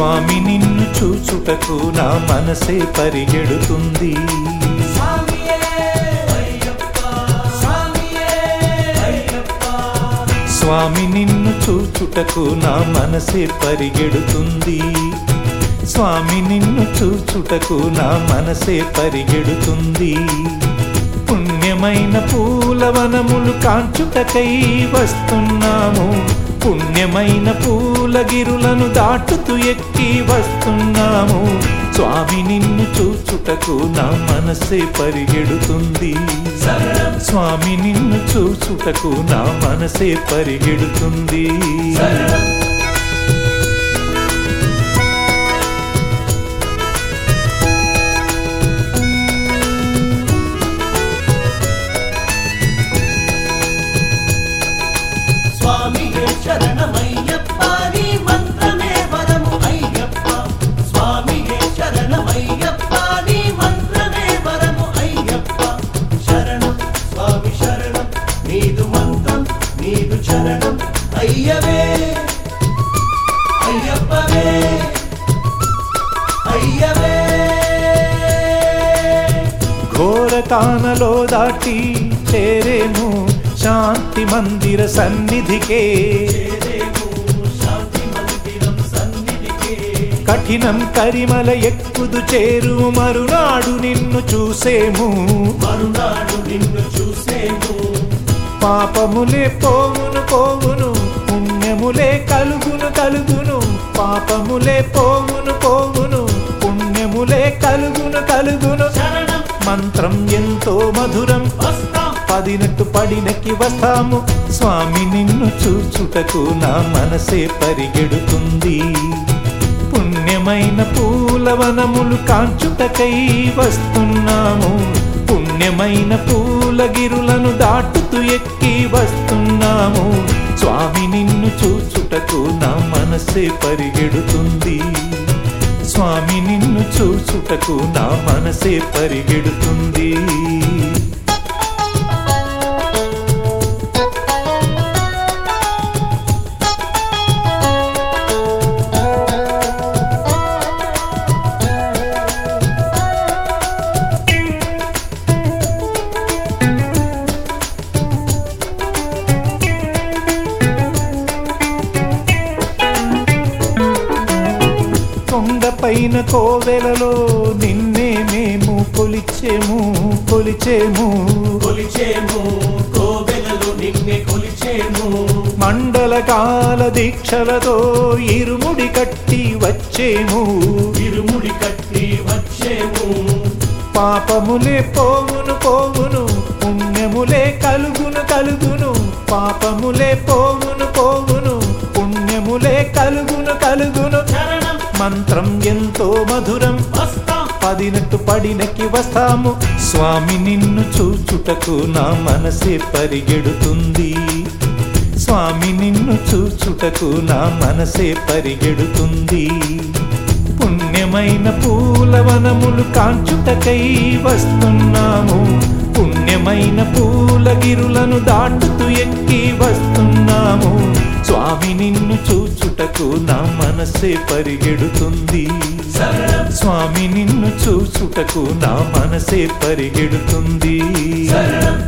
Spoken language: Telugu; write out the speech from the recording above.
స్వామి నిన్ను చూచుటకు నా మనసే పరిగెడుతుంది. స్వామి నిన్ను చూచుటకు నా మనసే పరిగెడుతుంది. స్వామి నిన్ను చూచుటకు నా మనసే పరిగెడుతుంది. పుణ్యమైన పూలవనములు కాంచుటకై వస్తున్నాము. పుణ్యమైన పూలగిరులను దాటుతూ ఎక్కి వస్తున్నాము. స్వామి నిన్ను చూచుటకు నా మనసే పరిగెడుతుంది. స్వామి నిన్ను చూచుటకు నా మనసే పరిగెడుతుంది. చరణం అయ్యవే అయ్యప్పవే అయ్యవే. ఘోరకానలో దాటి చేరేము శాంతి మందిర సన్నిధికే. చేరేము శాంతి మందిరం సన్నిధికే. కఠినం కరిమల ఎక్కుదు చేరు మరునాడు నిన్ను చూసేము. మరునాడు నిన్ను చూసేము. పాపములే పోవును పోవును పుణ్యములే కలుగును కలుగును పాపములే పోవును పోవును పుణ్యములే కలుగును కలుగును. మంత్రం ఎంతో మధురం పదినట్టు పడినకి వస్తాము. స్వామి నిన్ను చూచుటకు నా మనసే పరిగెడుతుంది. పుణ్యమైన పూలవనములు కాంచుటకై వస్తున్నాము. పుణ్యమైన పూలగిరులను దాటుతూ ఎక్కి వస్తున్నాము. కొరకు నా మనసే పరిగెడుతుంది. స్వామి నిన్ను చూచుటకు నా మనసే పరిగెడుతుంది. కొండపైన కోవెలలో నిన్నే మేము కొలిచేము కొలిచేము. కొలిచేము కోవెలలో నిన్నే కొలిచేము. మండల కాల దీక్షలతో ఇరుముడి కట్టి వచ్చేము. ఇరుముడి కట్టి వచ్చేము. పాపములే పోవును పోవును పుణ్యములే కలుగును కలుగును. పాపములే పోవును పోవును పుణ్యములే కలుగును కలుగును. మంత్రం ఎంతో మధురం. వస్తాం. పదినట్టు పడినకి వస్తాము. స్వామి నిన్ను చూచుటకు నా మనసే పరిగెడుతుంది. స్వామి నిన్ను చూచుటకు నా మనసే పరిగెడుతుంది. పుణ్యమైన పూలవనములు కాంచుటకై వస్తున్నాము. పుణ్యమైన పూలగిరులను దాటుతూ ఎక్కి వస్తున్నాము. స్వామి నిన్ను చూచుటకు నా మనసే పరిగెడుతుంది. స్వామి నిన్ను చూచుటకు నా మనసే పరిగెడుతుంది. శరణం